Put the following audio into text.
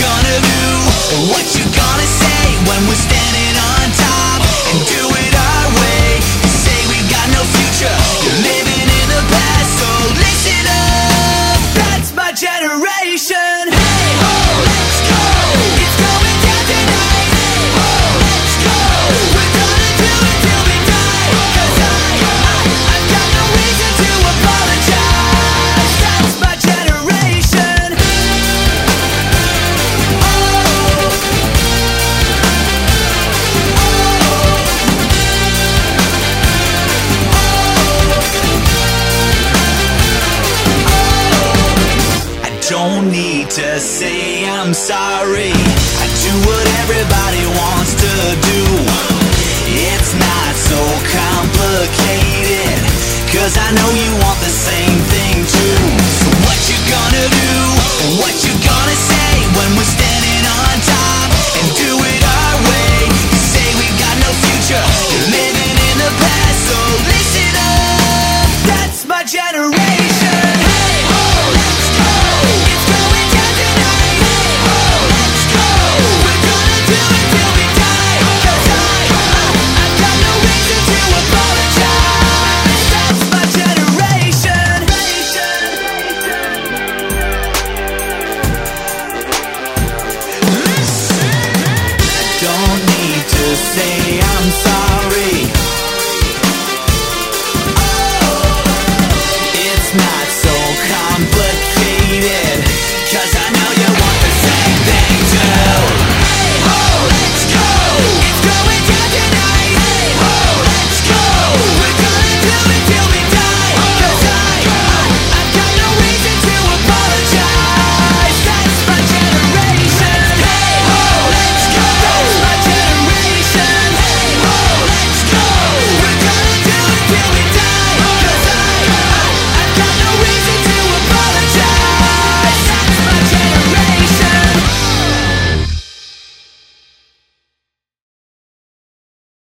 gonna do? What you gonna say? don't need to say I'm sorry. I do what everybody wants to do. It's not so complicated Cause I know you want the same thing too. So what you gonna do? What you gonna say when